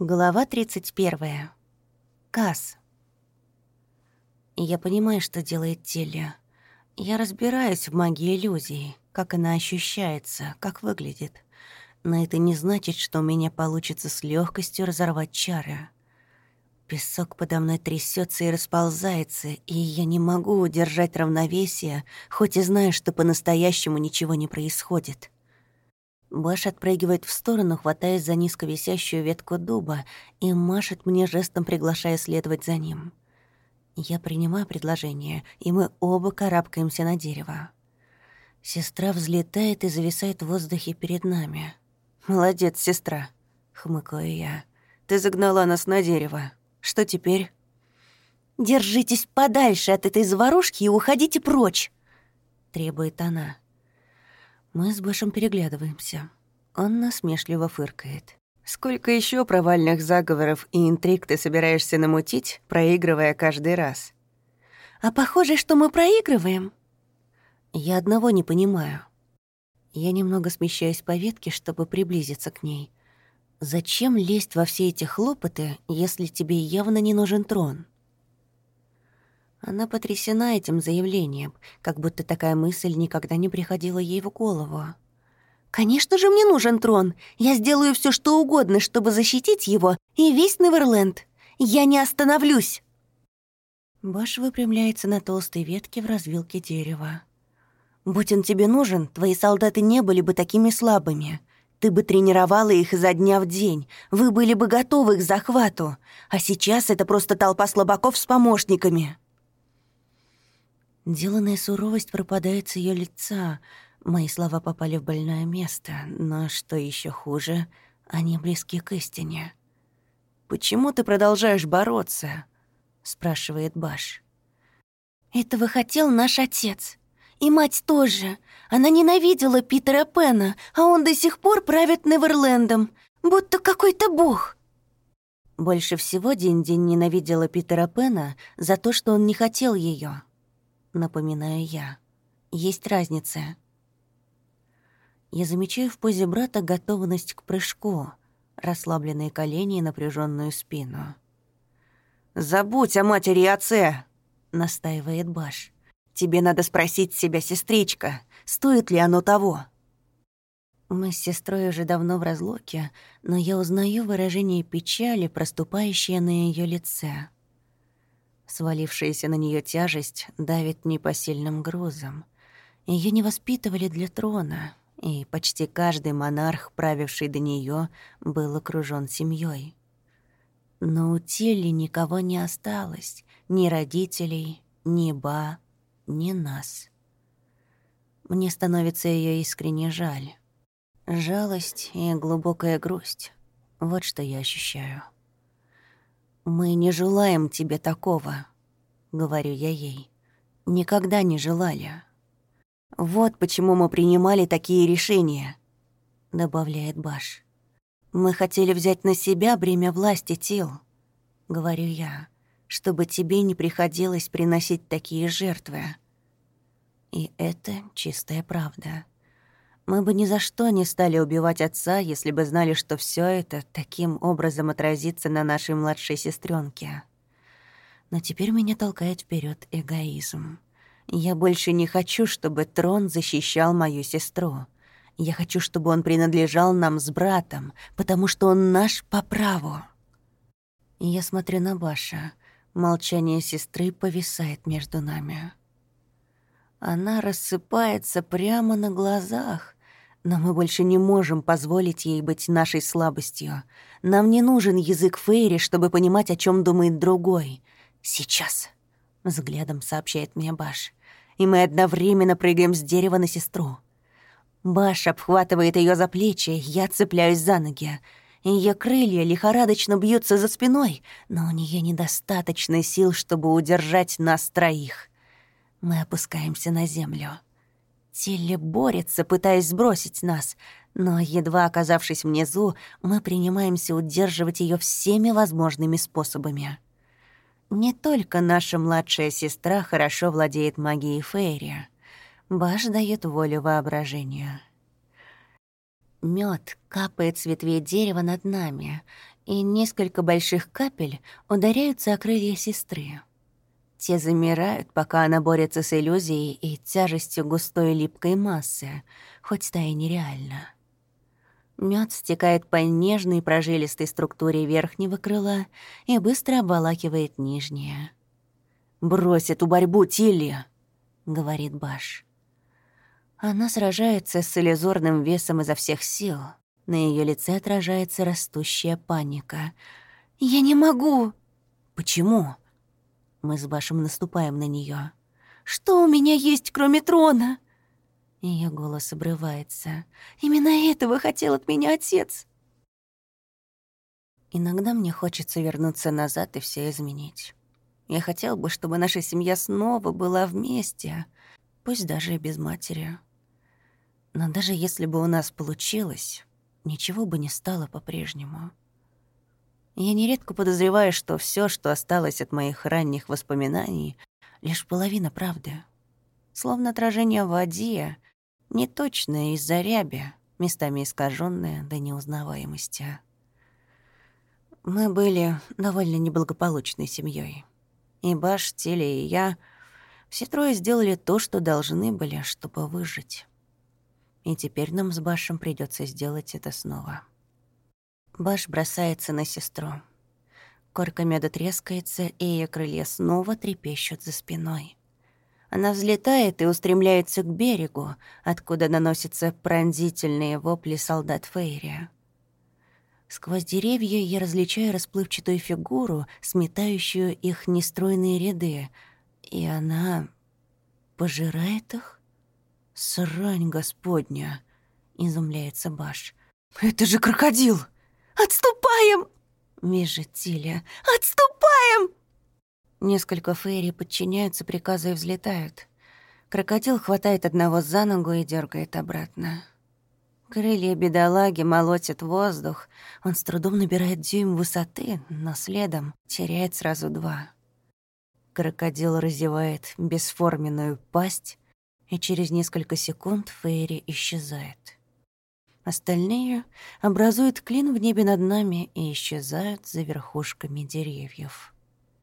Глава 31. Касс. Я понимаю, что делает Телля. Я разбираюсь в магии иллюзий, как она ощущается, как выглядит. Но это не значит, что у меня получится с легкостью разорвать чары. Песок подо мной трясется и расползается, и я не могу удержать равновесие, хоть и знаю, что по-настоящему ничего не происходит. Баш отпрыгивает в сторону, хватаясь за низко висящую ветку дуба и машет мне жестом, приглашая следовать за ним. Я принимаю предложение, и мы оба карабкаемся на дерево. Сестра взлетает и зависает в воздухе перед нами. «Молодец, сестра», — хмыкаю я. «Ты загнала нас на дерево. Что теперь?» «Держитесь подальше от этой заварушки и уходите прочь», — требует она. Мы с Бэшем переглядываемся. Он насмешливо фыркает. «Сколько еще провальных заговоров и интриг ты собираешься намутить, проигрывая каждый раз?» «А похоже, что мы проигрываем». «Я одного не понимаю». Я немного смещаюсь по ветке, чтобы приблизиться к ней. «Зачем лезть во все эти хлопоты, если тебе явно не нужен трон?» Она потрясена этим заявлением, как будто такая мысль никогда не приходила ей в голову. «Конечно же мне нужен трон. Я сделаю все, что угодно, чтобы защитить его и весь Неверленд. Я не остановлюсь!» Баш выпрямляется на толстой ветке в развилке дерева. «Будь он тебе нужен, твои солдаты не были бы такими слабыми. Ты бы тренировала их изо дня в день, вы были бы готовы к захвату. А сейчас это просто толпа слабаков с помощниками». Деланная суровость пропадает с ее лица. Мои слова попали в больное место, но что еще хуже, они близки к истине. «Почему ты продолжаешь бороться?» — спрашивает Баш. «Этого хотел наш отец. И мать тоже. Она ненавидела Питера Пена, а он до сих пор правит Неверлендом, будто какой-то бог». Больше всего Динь-Динь ненавидела Питера Пена за то, что он не хотел ее напоминаю я. Есть разница. Я замечаю в позе брата готовность к прыжку, расслабленные колени и напряженную спину. «Забудь о матери и отце!» — настаивает Баш. «Тебе надо спросить себя, сестричка, стоит ли оно того?» Мы с сестрой уже давно в разлуке, но я узнаю выражение печали, проступающее на ее лице. Свалившаяся на нее тяжесть давит непосильным грузом. Ее не воспитывали для трона, и почти каждый монарх, правивший до нее, был окружен семьей. Но у Тилли никого не осталось, ни родителей, ни Ба, ни нас. Мне становится ее искренне жаль. Жалость и глубокая грусть — вот что я ощущаю. «Мы не желаем тебе такого», — говорю я ей. «Никогда не желали». «Вот почему мы принимали такие решения», — добавляет Баш. «Мы хотели взять на себя бремя власти тел», — говорю я, «чтобы тебе не приходилось приносить такие жертвы». И это чистая правда. Мы бы ни за что не стали убивать отца, если бы знали, что все это таким образом отразится на нашей младшей сестренке. Но теперь меня толкает вперед эгоизм. Я больше не хочу, чтобы трон защищал мою сестру. Я хочу, чтобы он принадлежал нам с братом, потому что он наш по праву. Я смотрю на Баша. Молчание сестры повисает между нами. Она рассыпается прямо на глазах, но мы больше не можем позволить ей быть нашей слабостью. Нам не нужен язык Фейри, чтобы понимать, о чем думает другой. Сейчас, взглядом сообщает мне Баш. И мы одновременно прыгаем с дерева на сестру. Баш обхватывает ее за плечи, я цепляюсь за ноги. Ее крылья лихорадочно бьются за спиной, но у нее недостаточно сил, чтобы удержать нас троих. Мы опускаемся на землю. Тилли борется, пытаясь сбросить нас, но, едва оказавшись внизу, мы принимаемся удерживать ее всеми возможными способами. Не только наша младшая сестра хорошо владеет магией Фейри. Баш дает волю воображению. Мед капает с ветвей дерева над нами, и несколько больших капель ударяются о крылья сестры. Те замирают, пока она борется с иллюзией и тяжестью густой липкой массы, хоть та и нереальна. Мед стекает по нежной прожилистой структуре верхнего крыла и быстро обволакивает нижнее. «Брось эту борьбу, Тилли!» — говорит Баш. Она сражается с иллюзорным весом изо всех сил. На ее лице отражается растущая паника. «Я не могу!» «Почему?» Мы с Башем наступаем на нее. «Что у меня есть, кроме трона?» Ее голос обрывается. «Именно этого хотел от меня отец!» Иногда мне хочется вернуться назад и все изменить. Я хотел бы, чтобы наша семья снова была вместе, пусть даже и без матери. Но даже если бы у нас получилось, ничего бы не стало по-прежнему. Я нередко подозреваю, что все, что осталось от моих ранних воспоминаний, лишь половина правды. Словно отражение в воде, неточное из-за ряби, местами искаженное до неузнаваемости. Мы были довольно неблагополучной семьей. И Баш, Теле и я все трое сделали то, что должны были, чтобы выжить. И теперь нам с Башем придется сделать это снова. Баш бросается на сестру. Корка меда трескается, и ее крылья снова трепещут за спиной. Она взлетает и устремляется к берегу, откуда наносятся пронзительные вопли солдат Фейри. Сквозь деревья я различаю расплывчатую фигуру, сметающую их нестройные ряды, и она пожирает их? Срань господня, изумляется Баш. Это же крокодил! Отступаем! Визжит. Отступаем! Несколько фейри подчиняются приказу и взлетают. Крокодил хватает одного за ногу и дергает обратно. Крылья бедолаги молотят воздух. Он с трудом набирает дюйм высоты, но следом теряет сразу два. Крокодил разевает бесформенную пасть, и через несколько секунд Фейри исчезает. Остальные образуют клин в небе над нами и исчезают за верхушками деревьев.